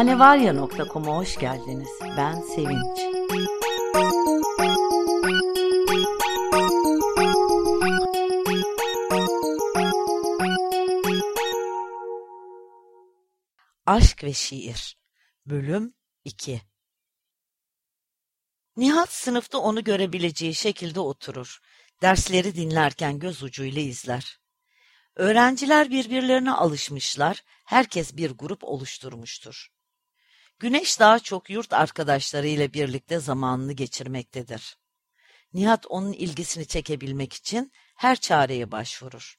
Hanevarya.com'a hoş geldiniz. Ben Sevinç. Aşk ve Şiir Bölüm 2 Nihat sınıfta onu görebileceği şekilde oturur. Dersleri dinlerken göz ucuyla izler. Öğrenciler birbirlerine alışmışlar, herkes bir grup oluşturmuştur. Güneş daha çok yurt arkadaşlarıyla birlikte zamanını geçirmektedir. Nihat onun ilgisini çekebilmek için her çareye başvurur.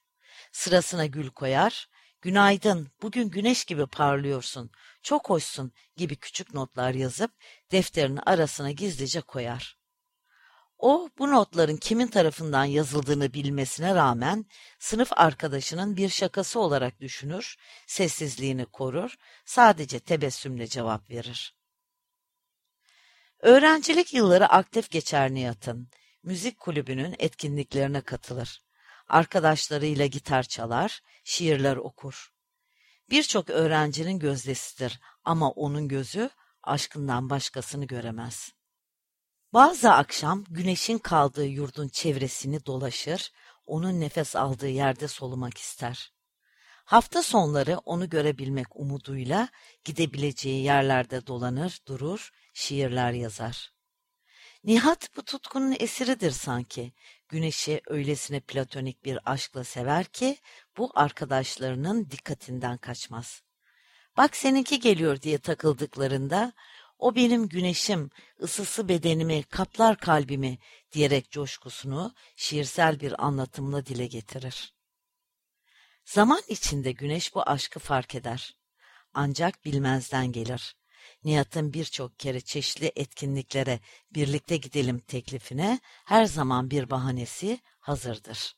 Sırasına gül koyar, günaydın, bugün güneş gibi parlıyorsun, çok hoşsun gibi küçük notlar yazıp defterinin arasına gizlice koyar. O bu notların kimin tarafından yazıldığını bilmesine rağmen sınıf arkadaşının bir şakası olarak düşünür, sessizliğini korur, sadece tebessümle cevap verir. Öğrencilik yılları aktif geçer Nihat'ın. Müzik kulübünün etkinliklerine katılır. Arkadaşlarıyla gitar çalar, şiirler okur. Birçok öğrencinin gözdesidir ama onun gözü aşkından başkasını göremez. Bazı akşam güneşin kaldığı yurdun çevresini dolaşır, onun nefes aldığı yerde solumak ister. Hafta sonları onu görebilmek umuduyla gidebileceği yerlerde dolanır, durur, şiirler yazar. Nihat bu tutkunun esiridir sanki. Güneşi öylesine platonik bir aşkla sever ki bu arkadaşlarının dikkatinden kaçmaz. Bak seninki geliyor diye takıldıklarında o benim güneşim, ısısı bedenimi, kaplar kalbimi diyerek coşkusunu şiirsel bir anlatımla dile getirir. Zaman içinde güneş bu aşkı fark eder. Ancak bilmezden gelir. Nihat'ın birçok kere çeşitli etkinliklere birlikte gidelim teklifine her zaman bir bahanesi hazırdır.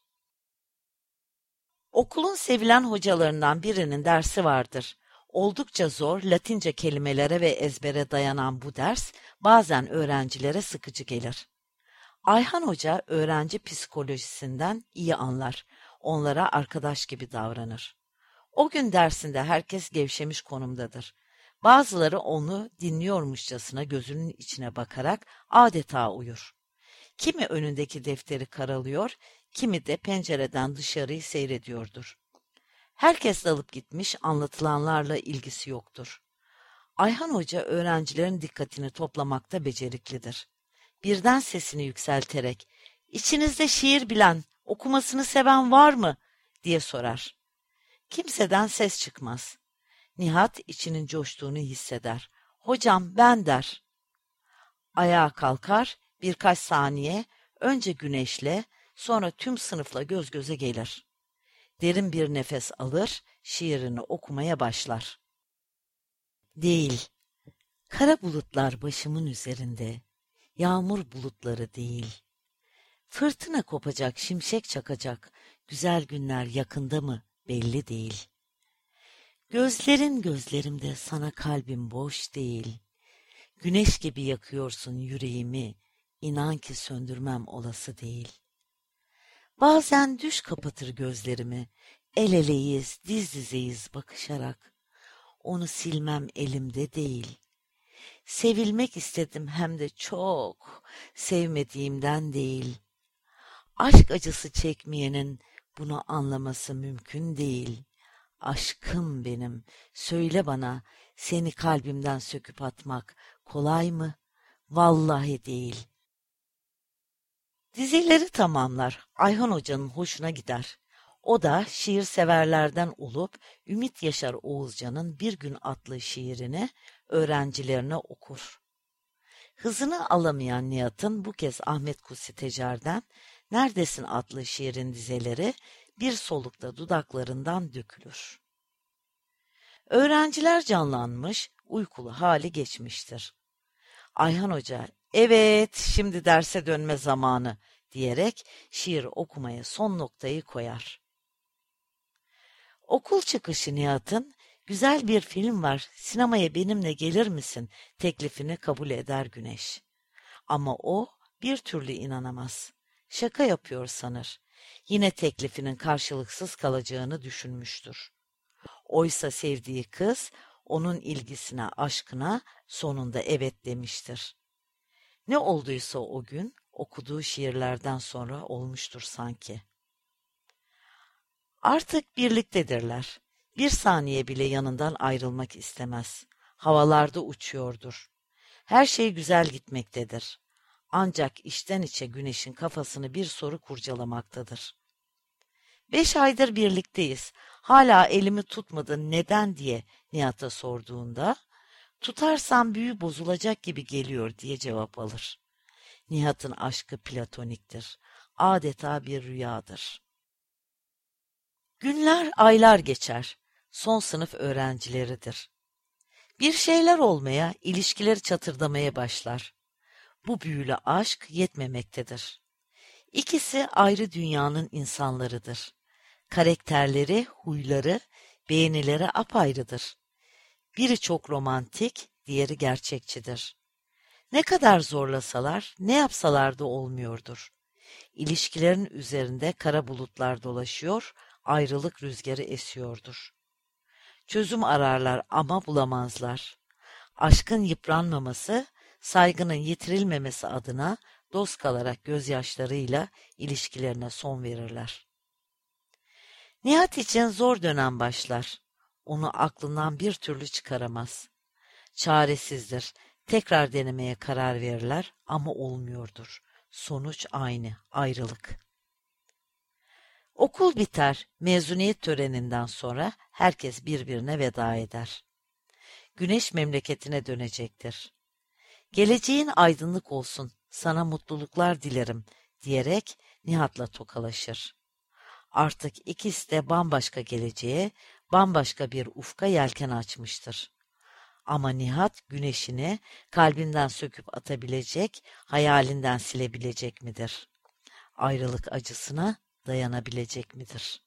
Okulun sevilen hocalarından birinin dersi vardır. Oldukça zor Latince kelimelere ve ezbere dayanan bu ders bazen öğrencilere sıkıcı gelir. Ayhan Hoca öğrenci psikolojisinden iyi anlar. Onlara arkadaş gibi davranır. O gün dersinde herkes gevşemiş konumdadır. Bazıları onu dinliyormuşçasına gözünün içine bakarak adeta uyur. Kimi önündeki defteri karalıyor, kimi de pencereden dışarıyı seyrediyordur. Herkes dalıp gitmiş, anlatılanlarla ilgisi yoktur. Ayhan Hoca öğrencilerin dikkatini toplamakta beceriklidir. Birden sesini yükselterek, "İçinizde şiir bilen, okumasını seven var mı?" diye sorar. Kimseden ses çıkmaz. Nihat içinin coştuğunu hisseder. "Hocam ben." der. Ayağa kalkar, birkaç saniye önce güneşle, sonra tüm sınıfla göz göze gelir. Derin bir nefes alır, şiirini okumaya başlar. Değil, kara bulutlar başımın üzerinde, yağmur bulutları değil. Fırtına kopacak, şimşek çakacak, güzel günler yakında mı belli değil. Gözlerin gözlerimde sana kalbim boş değil. Güneş gibi yakıyorsun yüreğimi, inan ki söndürmem olası değil. Bazen düş kapatır gözlerimi. El eleyiz, diz dizeyiz bakışarak. Onu silmem elimde değil. Sevilmek istedim hem de çok, sevmediğimden değil. Aşk acısı çekmeyenin bunu anlaması mümkün değil. Aşkım benim, söyle bana, seni kalbimden söküp atmak kolay mı? Vallahi değil.'' Dizileri tamamlar. Ayhan Hoca'nın hoşuna gider. O da şiir severlerden olup Ümit Yaşar Oğuzcan'ın Bir Gün adlı şiirini öğrencilerine okur. Hızını alamayan Nihat'ın bu kez Ahmet Kutsi Tecer'den Neredesin adlı şiirin dizeleri bir solukta dudaklarından dökülür. Öğrenciler canlanmış, uykulu hali geçmiştir. Ayhan Hoca Evet, şimdi derse dönme zamanı diyerek şiir okumaya son noktayı koyar. Okul çıkışı Nihat'ın güzel bir film var, sinemaya benimle gelir misin teklifini kabul eder Güneş. Ama o bir türlü inanamaz. Şaka yapıyor sanır. Yine teklifinin karşılıksız kalacağını düşünmüştür. Oysa sevdiği kız onun ilgisine, aşkına sonunda evet demiştir. Ne olduysa o gün okuduğu şiirlerden sonra olmuştur sanki. Artık birliktedirler. Bir saniye bile yanından ayrılmak istemez. Havalarda uçuyordur. Her şey güzel gitmektedir. Ancak içten içe güneşin kafasını bir soru kurcalamaktadır. Beş aydır birlikteyiz. Hala elimi tutmadın neden diye Nihat'a sorduğunda, tutarsam büyü bozulacak gibi geliyor diye cevap alır. Nihat'ın aşkı platoniktir. Adeta bir rüyadır. Günler, aylar geçer. Son sınıf öğrencileridir. Bir şeyler olmaya, ilişkileri çatırdamaya başlar. Bu büyülü aşk yetmemektedir. İkisi ayrı dünyanın insanlarıdır. Karakterleri, huyları, beğenileri apayrıdır. Biri çok romantik, diğeri gerçekçidir. Ne kadar zorlasalar, ne yapsalar da olmuyordur. İlişkilerin üzerinde kara bulutlar dolaşıyor, ayrılık rüzgarı esiyordur. Çözüm ararlar ama bulamazlar. Aşkın yıpranmaması, saygının yitirilmemesi adına dost kalarak gözyaşlarıyla ilişkilerine son verirler. Nihat için zor dönem başlar. Onu aklından bir türlü çıkaramaz. Çaresizdir. Tekrar denemeye karar verirler ama olmuyordur. Sonuç aynı, ayrılık. Okul biter, mezuniyet töreninden sonra herkes birbirine veda eder. Güneş memleketine dönecektir. Geleceğin aydınlık olsun, sana mutluluklar dilerim diyerek Nihat'la tokalaşır. Artık ikisi de bambaşka geleceğe, bambaşka bir ufka yelken açmıştır. Ama Nihat güneşini kalbinden söküp atabilecek, hayalinden silebilecek midir? Ayrılık acısına dayanabilecek midir?